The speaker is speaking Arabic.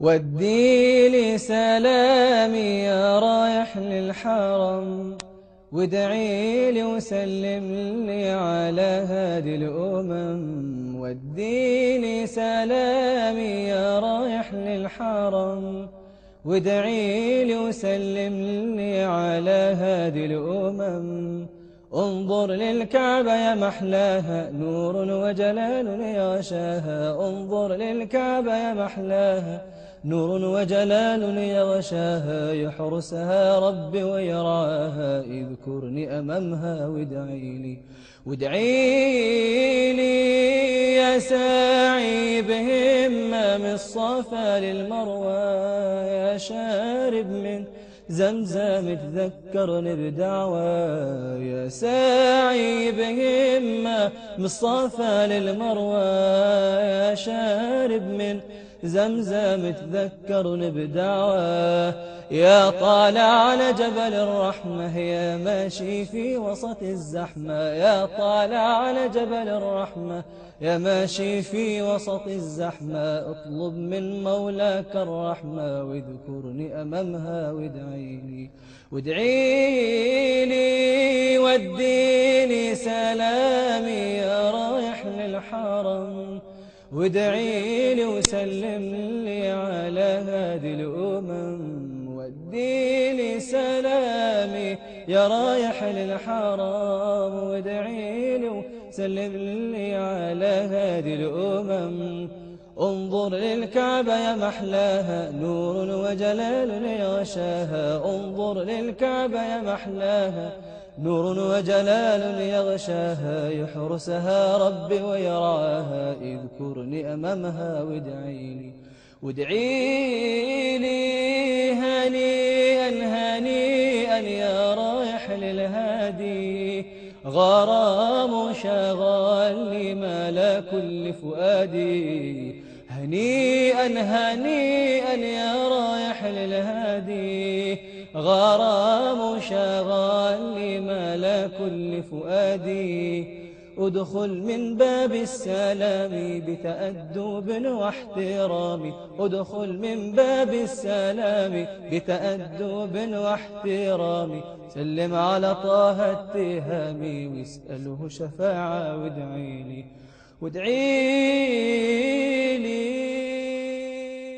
ودي لي سلامي يا رايح للحرم وادعي لي وسلم لي على هادي الأمم. ودي لي سلامي يا رايح للحرم وادعي لي وسلم لي على هادي الأمم. انظر للكعبة يا محلاها نور وجلال يغشاها انظر للكعبة يا محلاها نور وجلال يغشاها يحرسها ربي ويراها اذكرني أمامها وادعي لي وادعي لي يا ساعي بهمة من الصفا للمروى يا شارب من زمزم تذكرني بدعوى يا ساعي بهمة الصفا للمروى يا شارب من زمزم تذكرني بدعوى يا طالع على جبل الرحمة يا ماشي في وسط الزحمة. يا طالع على جبل الرحمة يا ماشي في وسط الزحمة. اطلب من مولاك الرحمة واذكرني أمامها وادعي لي وادعي لي وديني سلامي يا رايح للحرم. وادعي لي وسلم لي على هذه الأمم ودي لي سلامي يا رايح للحرام وادعي لي وسلم لي على هذه الأمم. انظر للكعبة يا محلاها نور وجلال يغشاها. انظر للكعبة يا محلاها نور وجلال يغشاها يحرسها ربي ويراها اذكرني أمامها وادعي لي وادعي لي هنيئا هنيئا يا رايح للهادي. غرام شغال لي مال كل فؤادي. هنيئا هنيئا يا رايح للهادي. غرام شغال لي مال كل فؤادي. ادخل من باب السلام بتأدب واحترام. ادخل من باب السلام بتأدب واحترام. سلم على طه التهامي واسأله شفاعة وادعي لي وادعي لي